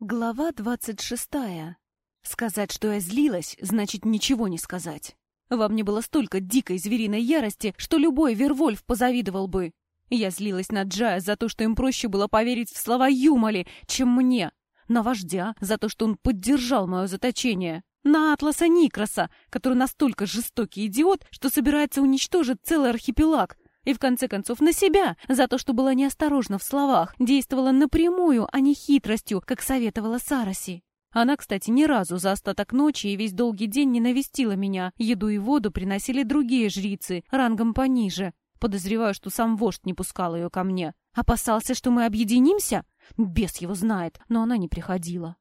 Глава двадцать шестая. Сказать, что я злилась, значит ничего не сказать. Во мне было столько дикой звериной ярости, что любой Вервольф позавидовал бы. Я злилась на Джая за то, что им проще было поверить в слова Юмали, чем мне. На вождя за то, что он поддержал мое заточение. На Атласа Никроса, который настолько жестокий идиот, что собирается уничтожить целый архипелаг, и в конце концов на себя за то, что была неосторожна в словах, действовала напрямую, а не хитростью, как советовала Сараси. Она, кстати, ни разу за остаток ночи и весь долгий день не навестила меня. Еду и воду приносили другие жрицы, рангом пониже. Подозреваю, что сам вождь не пускал ее ко мне. Опасался, что мы объединимся? Бес его знает, но она не приходила.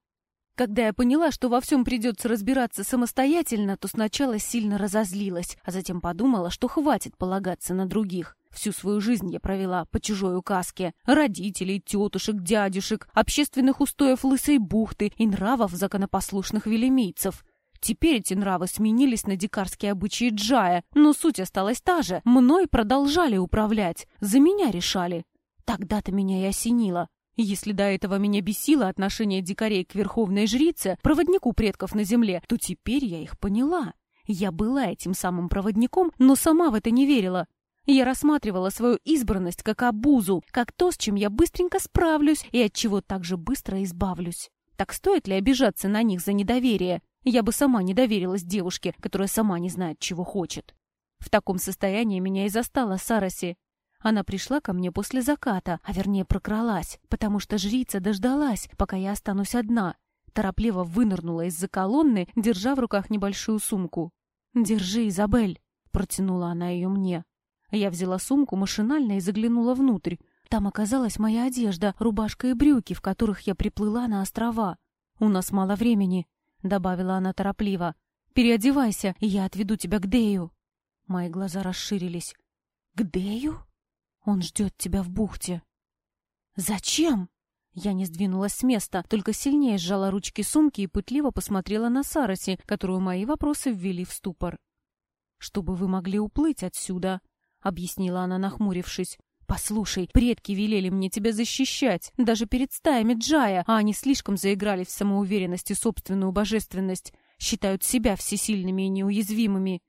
Когда я поняла, что во всем придется разбираться самостоятельно, то сначала сильно разозлилась, а затем подумала, что хватит полагаться на других. Всю свою жизнь я провела по чужой указке. Родителей, тетушек, дядюшек, общественных устоев Лысой бухты и нравов законопослушных велемийцев. Теперь эти нравы сменились на дикарские обычаи Джая, но суть осталась та же. Мной продолжали управлять, за меня решали. Тогда-то меня и осенило. Если до этого меня бесило отношение дикарей к верховной жрице, проводнику предков на земле, то теперь я их поняла. Я была этим самым проводником, но сама в это не верила. Я рассматривала свою избранность как обузу, как то, с чем я быстренько справлюсь и от чего так же быстро избавлюсь. Так стоит ли обижаться на них за недоверие? Я бы сама не доверилась девушке, которая сама не знает, чего хочет. В таком состоянии меня и застала Сараси. Она пришла ко мне после заката, а вернее прокралась, потому что жрица дождалась, пока я останусь одна. Торопливо вынырнула из-за колонны, держа в руках небольшую сумку. «Держи, Изабель!» — протянула она ее мне. Я взяла сумку машинально и заглянула внутрь. Там оказалась моя одежда, рубашка и брюки, в которых я приплыла на острова. «У нас мало времени», — добавила она торопливо. «Переодевайся, и я отведу тебя к Дею». Мои глаза расширились. «К Дею?» Он ждет тебя в бухте. Зачем? Я не сдвинулась с места, только сильнее сжала ручки сумки и пытливо посмотрела на Сараси, которую мои вопросы ввели в ступор. «Чтобы вы могли уплыть отсюда», — объяснила она, нахмурившись. «Послушай, предки велели мне тебя защищать, даже перед стаями Джая, а они слишком заиграли в самоуверенность и собственную божественность, считают себя всесильными и неуязвимыми.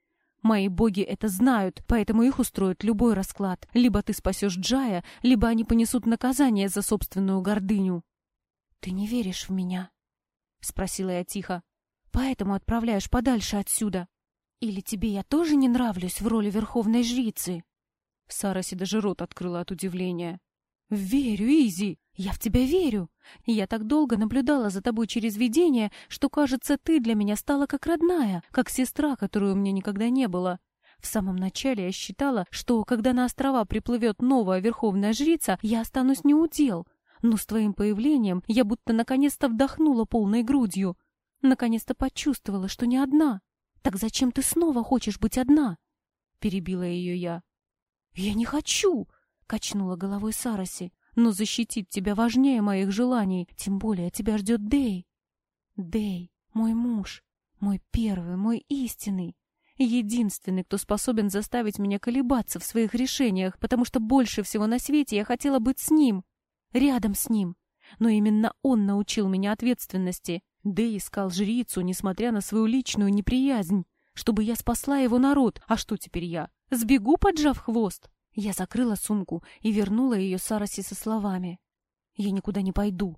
Мои боги это знают, поэтому их устроит любой расклад. Либо ты спасешь Джая, либо они понесут наказание за собственную гордыню. — Ты не веришь в меня? — спросила я тихо. — Поэтому отправляешь подальше отсюда. Или тебе я тоже не нравлюсь в роли верховной жрицы? Сараси даже рот открыла от удивления. «Верю, Изи, я в тебя верю. Я так долго наблюдала за тобой через видение, что, кажется, ты для меня стала как родная, как сестра, которую у меня никогда не было. В самом начале я считала, что, когда на острова приплывет новая верховная жрица, я останусь неудел. Но с твоим появлением я будто наконец-то вдохнула полной грудью. Наконец-то почувствовала, что не одна. Так зачем ты снова хочешь быть одна?» Перебила ее я. «Я не хочу!» — качнула головой Сараси. «Но защитить тебя важнее моих желаний, тем более тебя ждет Дэй. Дэй, мой муж, мой первый, мой истинный, единственный, кто способен заставить меня колебаться в своих решениях, потому что больше всего на свете я хотела быть с ним, рядом с ним. Но именно он научил меня ответственности. Дэй искал жрицу, несмотря на свою личную неприязнь, чтобы я спасла его народ. А что теперь я? Сбегу, поджав хвост?» Я закрыла сумку и вернула ее Сараси со словами. «Я никуда не пойду.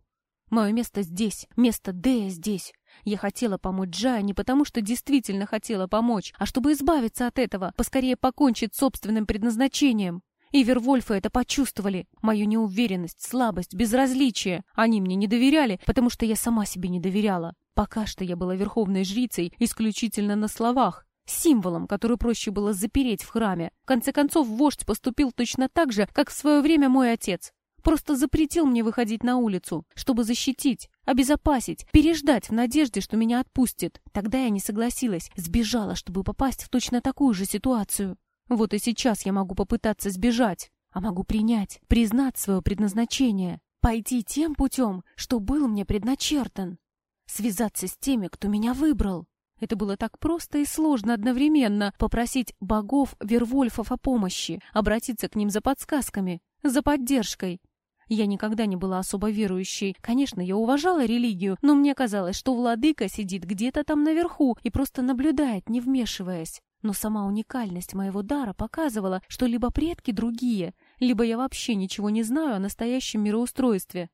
Мое место здесь, место Дея здесь. Я хотела помочь Джая не потому, что действительно хотела помочь, а чтобы избавиться от этого, поскорее покончить с собственным предназначением. И Вервольфы это почувствовали. Мою неуверенность, слабость, безразличие. Они мне не доверяли, потому что я сама себе не доверяла. Пока что я была верховной жрицей исключительно на словах, символом, который проще было запереть в храме. В конце концов, вождь поступил точно так же, как в свое время мой отец. Просто запретил мне выходить на улицу, чтобы защитить, обезопасить, переждать в надежде, что меня отпустит. Тогда я не согласилась, сбежала, чтобы попасть в точно такую же ситуацию. Вот и сейчас я могу попытаться сбежать, а могу принять, признать свое предназначение, пойти тем путем, что был мне предначертан, связаться с теми, кто меня выбрал. Это было так просто и сложно одновременно попросить богов Вервольфов о помощи, обратиться к ним за подсказками, за поддержкой. Я никогда не была особо верующей. Конечно, я уважала религию, но мне казалось, что владыка сидит где-то там наверху и просто наблюдает, не вмешиваясь. Но сама уникальность моего дара показывала, что либо предки другие, либо я вообще ничего не знаю о настоящем мироустройстве.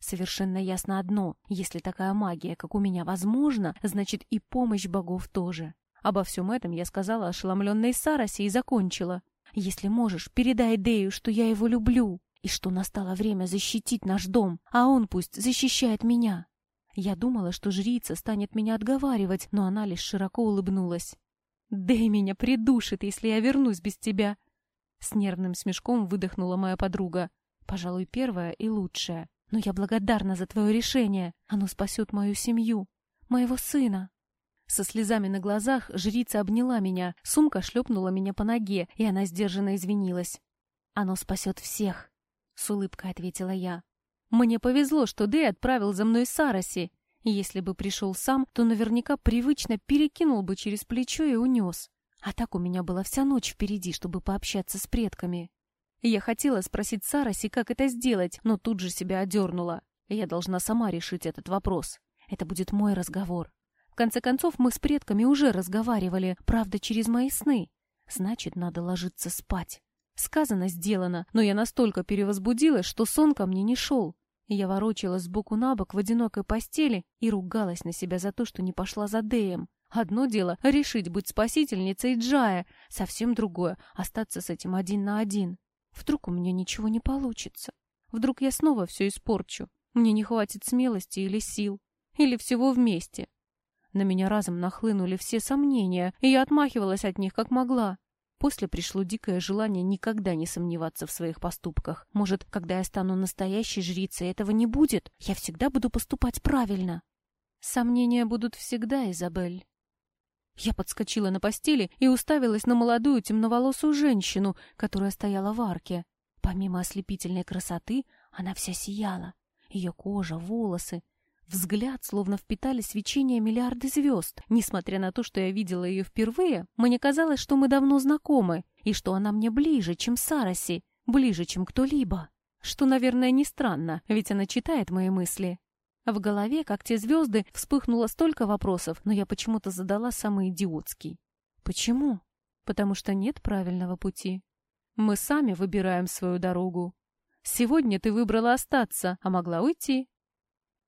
Совершенно ясно одно. Если такая магия, как у меня, возможна, значит и помощь богов тоже. Обо всем этом я сказала ошеломленной Сарасе и закончила. Если можешь, передай Дею, что я его люблю, и что настало время защитить наш дом, а он пусть защищает меня. Я думала, что жрица станет меня отговаривать, но она лишь широко улыбнулась. «Дэй меня придушит, если я вернусь без тебя!» С нервным смешком выдохнула моя подруга. Пожалуй, первая и лучшая. Но я благодарна за твое решение. Оно спасет мою семью, моего сына. Со слезами на глазах жрица обняла меня, сумка шлепнула меня по ноге, и она сдержанно извинилась. «Оно спасет всех», — с улыбкой ответила я. «Мне повезло, что Дэй отправил за мной Сараси. Если бы пришел сам, то наверняка привычно перекинул бы через плечо и унес. А так у меня была вся ночь впереди, чтобы пообщаться с предками. Я хотела спросить Сараси, как это сделать, но тут же себя одернула. Я должна сама решить этот вопрос. Это будет мой разговор. В конце концов, мы с предками уже разговаривали, правда, через мои сны. Значит, надо ложиться спать. Сказано, сделано, но я настолько перевозбудилась, что сон ко мне не шел. Я ворочалась сбоку на бок в одинокой постели и ругалась на себя за то, что не пошла за Дэем. Одно дело — решить быть спасительницей Джая, совсем другое — остаться с этим один на один. Вдруг у меня ничего не получится? Вдруг я снова все испорчу? Мне не хватит смелости или сил? Или всего вместе? На меня разом нахлынули все сомнения, и я отмахивалась от них как могла. После пришло дикое желание никогда не сомневаться в своих поступках. Может, когда я стану настоящей жрицей, этого не будет? Я всегда буду поступать правильно. Сомнения будут всегда, Изабель. Я подскочила на постели и уставилась на молодую темноволосую женщину, которая стояла в арке. Помимо ослепительной красоты, она вся сияла. Ее кожа, волосы, взгляд словно впитали свечение миллиарды звезд. Несмотря на то, что я видела ее впервые, мне казалось, что мы давно знакомы, и что она мне ближе, чем Сараси, ближе, чем кто-либо. Что, наверное, не странно, ведь она читает мои мысли. В голове, как те звезды, вспыхнуло столько вопросов, но я почему-то задала самый идиотский. Почему? Потому что нет правильного пути. Мы сами выбираем свою дорогу. Сегодня ты выбрала остаться, а могла уйти.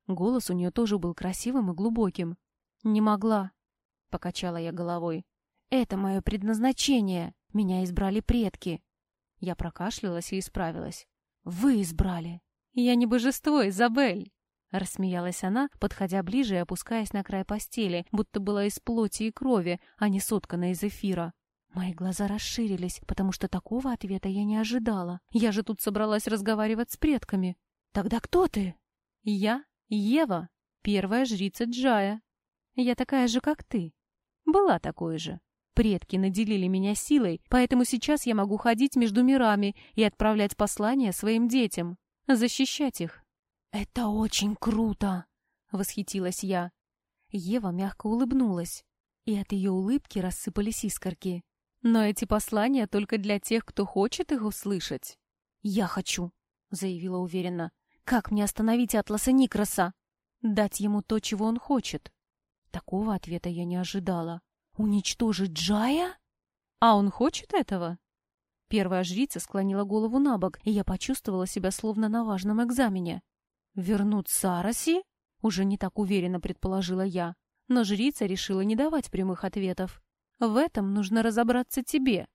Голос у нее тоже был красивым и глубоким. «Не могла», — покачала я головой. «Это мое предназначение. Меня избрали предки». Я прокашлялась и исправилась. «Вы избрали». «Я не божество, Изабель!» Рассмеялась она, подходя ближе и опускаясь на край постели, будто была из плоти и крови, а не соткана из эфира. Мои глаза расширились, потому что такого ответа я не ожидала. Я же тут собралась разговаривать с предками. «Тогда кто ты?» «Я Ева, первая жрица Джая. Я такая же, как ты. Была такой же. Предки наделили меня силой, поэтому сейчас я могу ходить между мирами и отправлять послания своим детям, защищать их. «Это очень круто!» — восхитилась я. Ева мягко улыбнулась, и от ее улыбки рассыпались искорки. «Но эти послания только для тех, кто хочет их услышать». «Я хочу», — заявила уверенно. «Как мне остановить Атласа Никроса? Дать ему то, чего он хочет?» Такого ответа я не ожидала. «Уничтожить Джая?» «А он хочет этого?» Первая жрица склонила голову на бок, и я почувствовала себя словно на важном экзамене. «Вернуть Сараси?» — уже не так уверенно предположила я. Но жрица решила не давать прямых ответов. «В этом нужно разобраться тебе.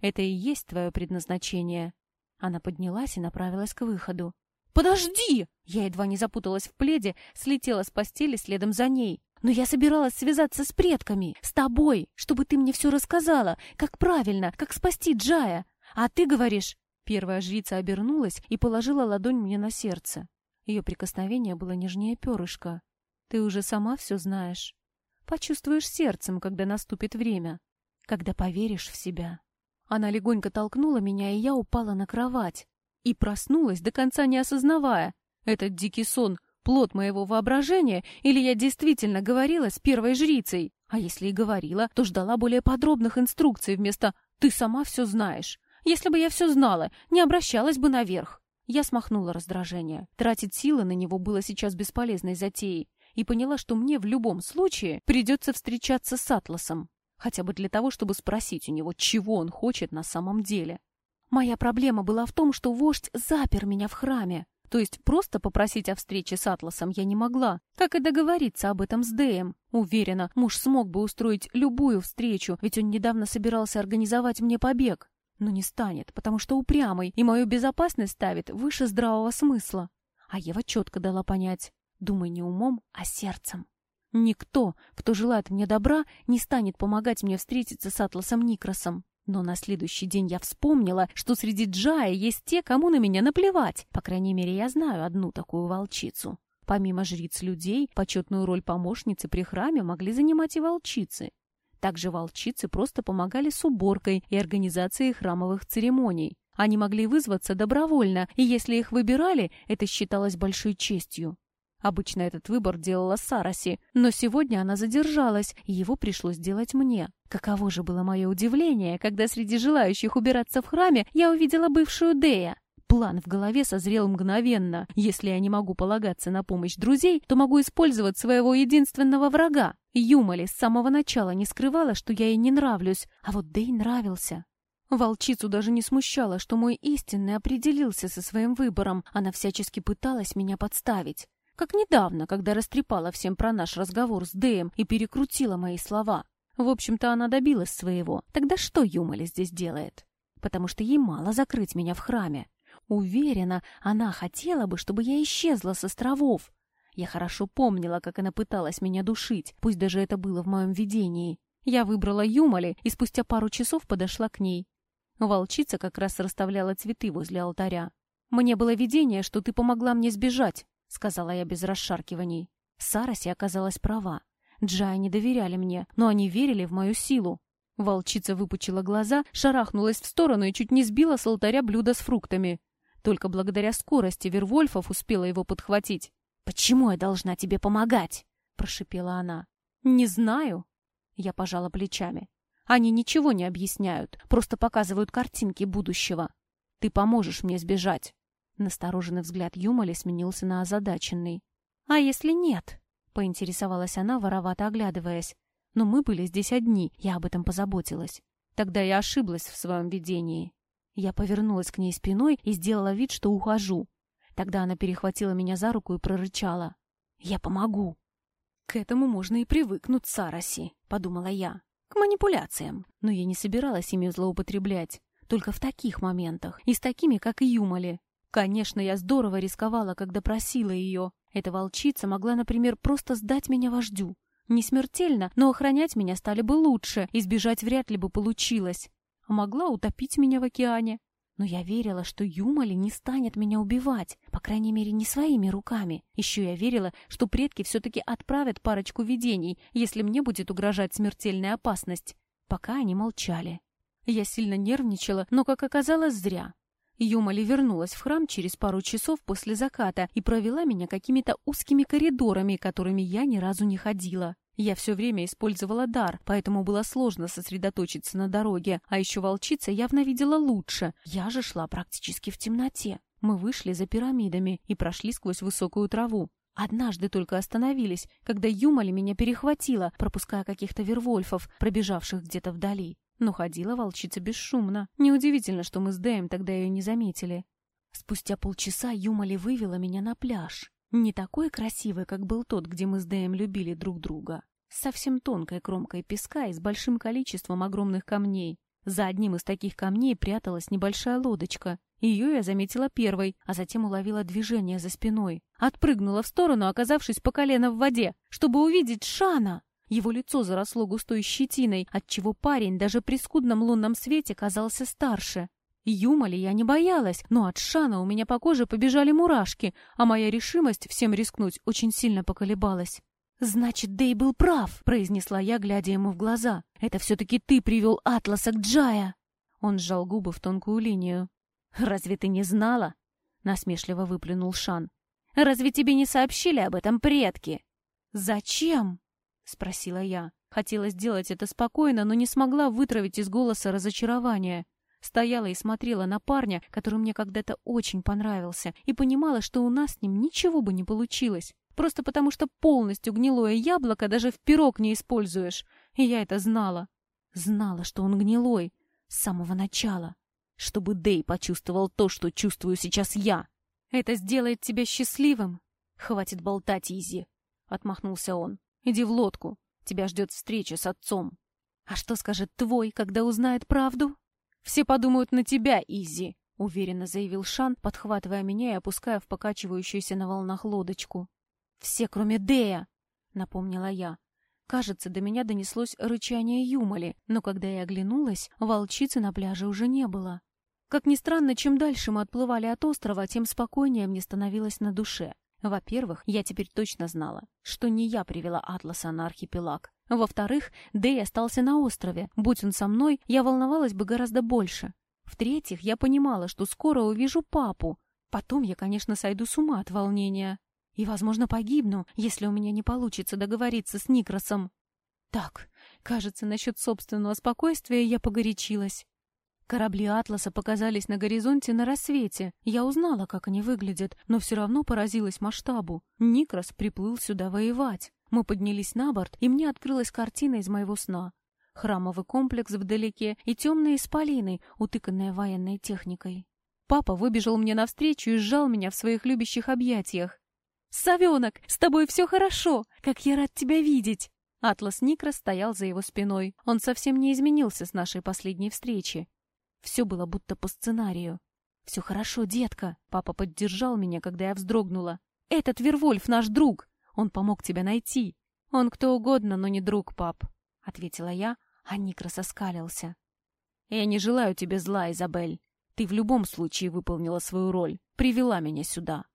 Это и есть твое предназначение». Она поднялась и направилась к выходу. «Подожди!» Я едва не запуталась в пледе, слетела с постели следом за ней. «Но я собиралась связаться с предками, с тобой, чтобы ты мне все рассказала, как правильно, как спасти Джая. А ты говоришь...» Первая жрица обернулась и положила ладонь мне на сердце. Ее прикосновение было нежнее перышка. Ты уже сама все знаешь. Почувствуешь сердцем, когда наступит время. Когда поверишь в себя. Она легонько толкнула меня, и я упала на кровать. И проснулась, до конца не осознавая. Этот дикий сон — плод моего воображения, или я действительно говорила с первой жрицей? А если и говорила, то ждала более подробных инструкций вместо «ты сама все знаешь». Если бы я все знала, не обращалась бы наверх. Я смахнула раздражение. Тратить силы на него было сейчас бесполезной затеей и поняла, что мне в любом случае придется встречаться с Атласом. Хотя бы для того, чтобы спросить у него, чего он хочет на самом деле. Моя проблема была в том, что вождь запер меня в храме. То есть просто попросить о встрече с Атласом я не могла, как и договориться об этом с Дэем. Уверена, муж смог бы устроить любую встречу, ведь он недавно собирался организовать мне побег. Но не станет, потому что упрямый и мою безопасность ставит выше здравого смысла. А Ева четко дала понять, думай не умом, а сердцем. Никто, кто желает мне добра, не станет помогать мне встретиться с Атласом Никросом. Но на следующий день я вспомнила, что среди Джая есть те, кому на меня наплевать. По крайней мере, я знаю одну такую волчицу. Помимо жриц людей, почетную роль помощницы при храме могли занимать и волчицы. Также волчицы просто помогали с уборкой и организацией храмовых церемоний. Они могли вызваться добровольно, и если их выбирали, это считалось большой честью. Обычно этот выбор делала Сараси, но сегодня она задержалась, и его пришлось делать мне. Каково же было мое удивление, когда среди желающих убираться в храме я увидела бывшую Дея. План в голове созрел мгновенно. Если я не могу полагаться на помощь друзей, то могу использовать своего единственного врага. Юмали с самого начала не скрывала, что я ей не нравлюсь, а вот Дэй нравился. Волчицу даже не смущало, что мой истинный определился со своим выбором. Она всячески пыталась меня подставить. Как недавно, когда растрепала всем про наш разговор с Дэем и перекрутила мои слова. В общем-то, она добилась своего. Тогда что Юмали здесь делает? Потому что ей мало закрыть меня в храме. Уверена, она хотела бы, чтобы я исчезла с островов. Я хорошо помнила, как она пыталась меня душить, пусть даже это было в моем видении. Я выбрала Юмали и спустя пару часов подошла к ней. Волчица как раз расставляла цветы возле алтаря. «Мне было видение, что ты помогла мне сбежать», — сказала я без расшаркиваний. Сараси оказалась права. Джая не доверяли мне, но они верили в мою силу. Волчица выпучила глаза, шарахнулась в сторону и чуть не сбила с алтаря блюдо с фруктами. Только благодаря скорости Вервольфов успела его подхватить. «Почему я должна тебе помогать?» — прошипела она. «Не знаю». Я пожала плечами. «Они ничего не объясняют, просто показывают картинки будущего. Ты поможешь мне сбежать». Настороженный взгляд Юмали сменился на озадаченный. «А если нет?» — поинтересовалась она, воровато оглядываясь. «Но мы были здесь одни, я об этом позаботилась. Тогда я ошиблась в своем видении». Я повернулась к ней спиной и сделала вид, что ухожу. Тогда она перехватила меня за руку и прорычала. «Я помогу». «К этому можно и привыкнуть, Сараси», — подумала я. «К манипуляциям». Но я не собиралась ими злоупотреблять. Только в таких моментах. И с такими, как и Юмали. Конечно, я здорово рисковала, когда просила ее. Эта волчица могла, например, просто сдать меня вождю. Не смертельно, но охранять меня стали бы лучше, избежать вряд ли бы получилось. А могла утопить меня в океане. Но я верила, что Юмали не станет меня убивать, по крайней мере, не своими руками. Еще я верила, что предки все-таки отправят парочку видений, если мне будет угрожать смертельная опасность. Пока они молчали. Я сильно нервничала, но, как оказалось, зря. Юмали вернулась в храм через пару часов после заката и провела меня какими-то узкими коридорами, которыми я ни разу не ходила. Я все время использовала дар, поэтому было сложно сосредоточиться на дороге, а еще волчица явно видела лучше. Я же шла практически в темноте. Мы вышли за пирамидами и прошли сквозь высокую траву. Однажды только остановились, когда Юмали меня перехватила, пропуская каких-то вервольфов, пробежавших где-то вдали. Но ходила волчица бесшумно. Неудивительно, что мы с Дэем тогда ее не заметили. Спустя полчаса Юмали вывела меня на пляж. Не такой красивый, как был тот, где мы с Дэем любили друг друга. Совсем тонкой кромкой песка и с большим количеством огромных камней. За одним из таких камней пряталась небольшая лодочка. Ее я заметила первой, а затем уловила движение за спиной. Отпрыгнула в сторону, оказавшись по колено в воде, чтобы увидеть Шана. Его лицо заросло густой щетиной, отчего парень даже при скудном лунном свете казался старше. Юмали я не боялась, но от Шана у меня по коже побежали мурашки, а моя решимость всем рискнуть очень сильно поколебалась. «Значит, Дэй был прав», — произнесла я, глядя ему в глаза. «Это все-таки ты привел Атласа к Джая!» Он сжал губы в тонкую линию. «Разве ты не знала?» — насмешливо выплюнул Шан. «Разве тебе не сообщили об этом предки?» «Зачем?» — спросила я. Хотела сделать это спокойно, но не смогла вытравить из голоса разочарование. Стояла и смотрела на парня, который мне когда-то очень понравился, и понимала, что у нас с ним ничего бы не получилось. Просто потому, что полностью гнилое яблоко даже в пирог не используешь. И я это знала. Знала, что он гнилой. С самого начала. Чтобы Дэй почувствовал то, что чувствую сейчас я. Это сделает тебя счастливым. Хватит болтать, Изи. Отмахнулся он. Иди в лодку. Тебя ждет встреча с отцом. А что скажет твой, когда узнает правду? Все подумают на тебя, Изи, уверенно заявил Шан, подхватывая меня и опуская в покачивающуюся на волнах лодочку. Все, кроме Дея, напомнила я. Кажется, до меня донеслось рычание Юмали, но когда я оглянулась, волчицы на пляже уже не было. Как ни странно, чем дальше мы отплывали от острова, тем спокойнее мне становилось на душе. Во-первых, я теперь точно знала, что не я привела Атласа на архипелаг. Во-вторых, Дэй остался на острове. Будь он со мной, я волновалась бы гораздо больше. В-третьих, я понимала, что скоро увижу папу. Потом я, конечно, сойду с ума от волнения. И, возможно, погибну, если у меня не получится договориться с Никросом. Так, кажется, насчет собственного спокойствия я погорячилась. Корабли «Атласа» показались на горизонте на рассвете. Я узнала, как они выглядят, но все равно поразилась масштабу. Никрос приплыл сюда воевать. Мы поднялись на борт, и мне открылась картина из моего сна. Храмовый комплекс вдалеке и темные исполины, утыканные военной техникой. Папа выбежал мне навстречу и сжал меня в своих любящих объятиях. «Совенок, с тобой все хорошо! Как я рад тебя видеть!» Атлас Никрос стоял за его спиной. Он совсем не изменился с нашей последней встречи. Все было будто по сценарию. «Все хорошо, детка!» Папа поддержал меня, когда я вздрогнула. «Этот Вервольф наш друг! Он помог тебя найти!» «Он кто угодно, но не друг, пап!» Ответила я, а Никрос оскалился. «Я не желаю тебе зла, Изабель. Ты в любом случае выполнила свою роль, привела меня сюда.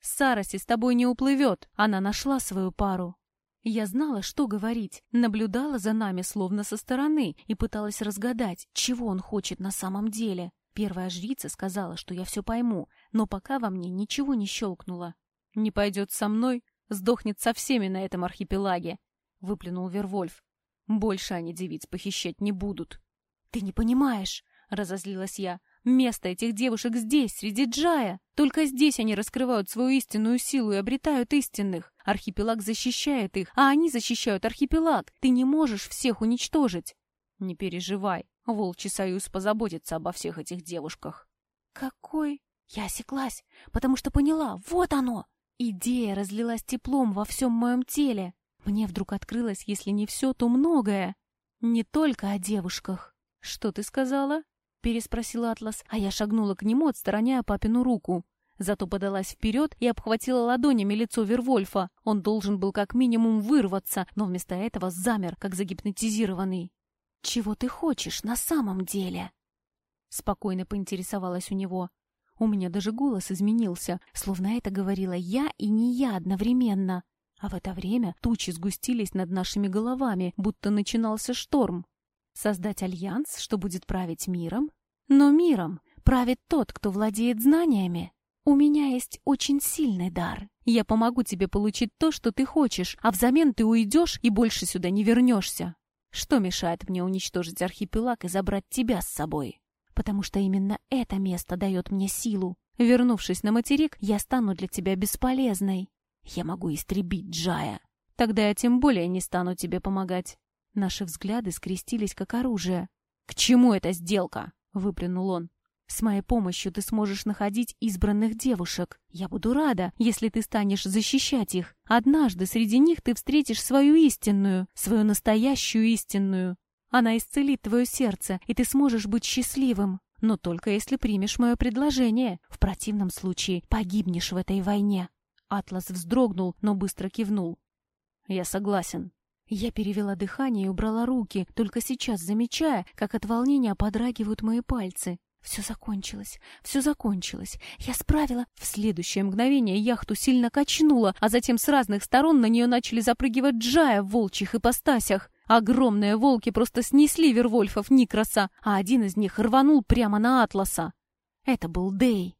Сараси с тобой не уплывет, она нашла свою пару. Я знала, что говорить, наблюдала за нами словно со стороны и пыталась разгадать, чего он хочет на самом деле. Первая жрица сказала, что я все пойму, но пока во мне ничего не щелкнуло. «Не пойдет со мной, сдохнет со всеми на этом архипелаге», — выплюнул Вервольф. «Больше они девиц похищать не будут». «Ты не понимаешь», — разозлилась я. Место этих девушек здесь, среди Джая. Только здесь они раскрывают свою истинную силу и обретают истинных. Архипелаг защищает их, а они защищают архипелаг. Ты не можешь всех уничтожить. Не переживай, Волчий Союз позаботится обо всех этих девушках. Какой? Я осеклась, потому что поняла, вот оно! Идея разлилась теплом во всем моем теле. Мне вдруг открылось, если не все, то многое. Не только о девушках. Что ты сказала? — переспросил Атлас, а я шагнула к нему, отстраняя папину руку. Зато подалась вперед и обхватила ладонями лицо Вервольфа. Он должен был как минимум вырваться, но вместо этого замер, как загипнотизированный. «Чего ты хочешь на самом деле?» Спокойно поинтересовалась у него. У меня даже голос изменился, словно это говорила я и не я одновременно. А в это время тучи сгустились над нашими головами, будто начинался шторм. Создать альянс, что будет править миром? Но миром правит тот, кто владеет знаниями. У меня есть очень сильный дар. Я помогу тебе получить то, что ты хочешь, а взамен ты уйдешь и больше сюда не вернешься. Что мешает мне уничтожить архипелаг и забрать тебя с собой? Потому что именно это место дает мне силу. Вернувшись на материк, я стану для тебя бесполезной. Я могу истребить Джая. Тогда я тем более не стану тебе помогать. Наши взгляды скрестились как оружие. «К чему эта сделка?» — выплюнул он. «С моей помощью ты сможешь находить избранных девушек. Я буду рада, если ты станешь защищать их. Однажды среди них ты встретишь свою истинную, свою настоящую истинную. Она исцелит твое сердце, и ты сможешь быть счастливым. Но только если примешь мое предложение. В противном случае погибнешь в этой войне». Атлас вздрогнул, но быстро кивнул. «Я согласен», я перевела дыхание и убрала руки, только сейчас замечая, как от волнения подрагивают мои пальцы. Все закончилось, все закончилось. Я справила. В следующее мгновение яхту сильно качнуло, а затем с разных сторон на нее начали запрыгивать джая в волчьих ипостасях. Огромные волки просто снесли Вервольфов Никроса, а один из них рванул прямо на Атласа. Это был Дей.